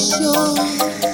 sure